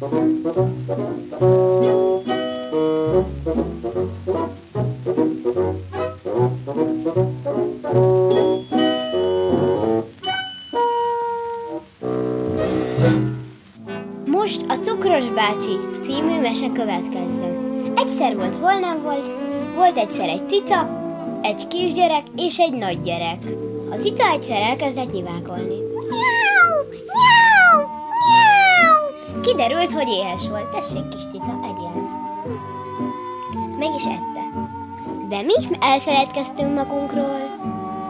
Most a Cukros bácsi című mese következzen. Egyszer volt, hol nem volt, volt egyszer egy cica, egy kisgyerek és egy nagy gyerek. A cica egyszer elkezdett nyivákolni. Kiderült, hogy éhes volt. Tessék, kis cica, egyél. Meg is ette. De mi elfeledkeztünk magunkról.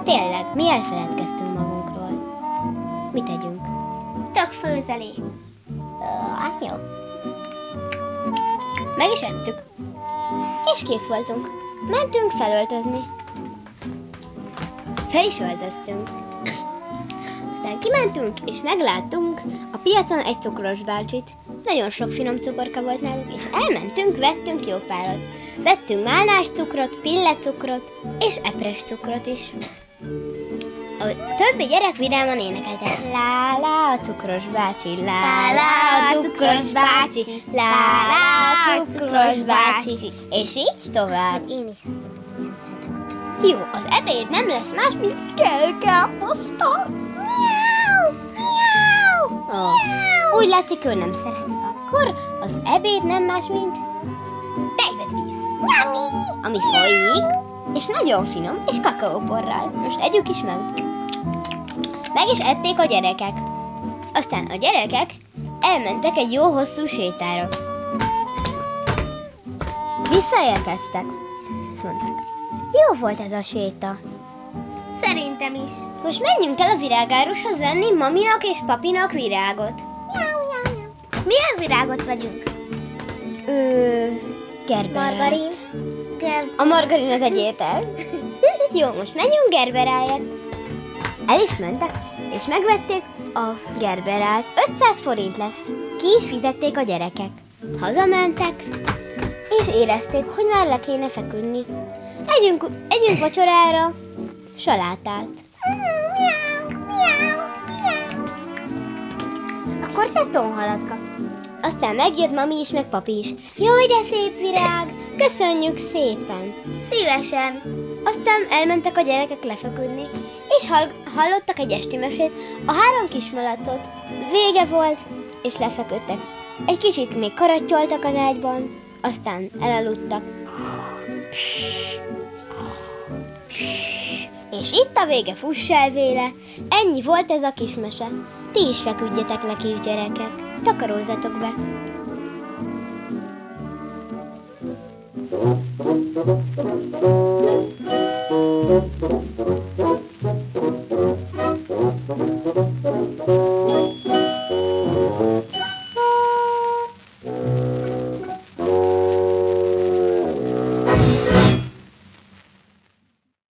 Tényleg, mi elfeledkeztünk magunkról. Mit tegyünk? Tök főzelé. Ah, jó. Meg is ettük. És kész voltunk. Mentünk felöltözni. Fel is öltöztünk. Aztán kimentünk, és megláttunk a piacon egy cukros bácsit. Nagyon sok finom cukorka volt náluk, és elmentünk, vettünk jó párat. Vettünk málnás cukrot, pillecukrot, és epres cukrot is. A többi gyerek vidáman énekelte. Lá, lá, a cukros bácsi, lá, lá, a cukros bácsi, lá, lá, a cukros bácsi, és így tovább. Én is nem szeretem. Jó, az ebéd nem lesz más, mint kell káposzta. Úgy látszik, ő nem szeret. Akkor az ebéd nem más, mint tejvedvíz. Ami folyik, és nagyon finom, és kakaóporral. Most együk is meg. Meg is ették a gyerekek. Aztán a gyerekek elmentek egy jó hosszú sétára. Visszaérkeztek. Azt mondták, jó volt ez a séta. Szerintem is. Most menjünk el a virágárushoz venni maminak és papinak virágot. Milyen virágot vegyünk? Ö, gerberát. Margarin. Ger- A margarin az egy étel. Jó, most menjünk gerberáért. El is mentek, és megvették a gerberát. 500 forint lesz. Ki is fizették a gyerekek. Hazamentek, és érezték, hogy már le kéne feküdni. Együnk, együnk vacsorára salátát. Miau, miau, miau. Akkor te tonhalat kapsz. Aztán megjött mami is, meg papi is. Jaj, de szép virág! Köszönjük szépen! Szívesen. Aztán elmentek a gyerekek lefeküdni, és hall- hallottak egy esti mesét, a három kis malacot. Vége volt, és lefeküdtek. Egy kicsit még karattyoltak az ágyban, aztán elaludtak. És itt a vége, fuss el véle. Ennyi volt ez a kis mese. Ti is feküdjetek le, kisgyerekek. Takarózzatok be.